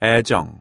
애정.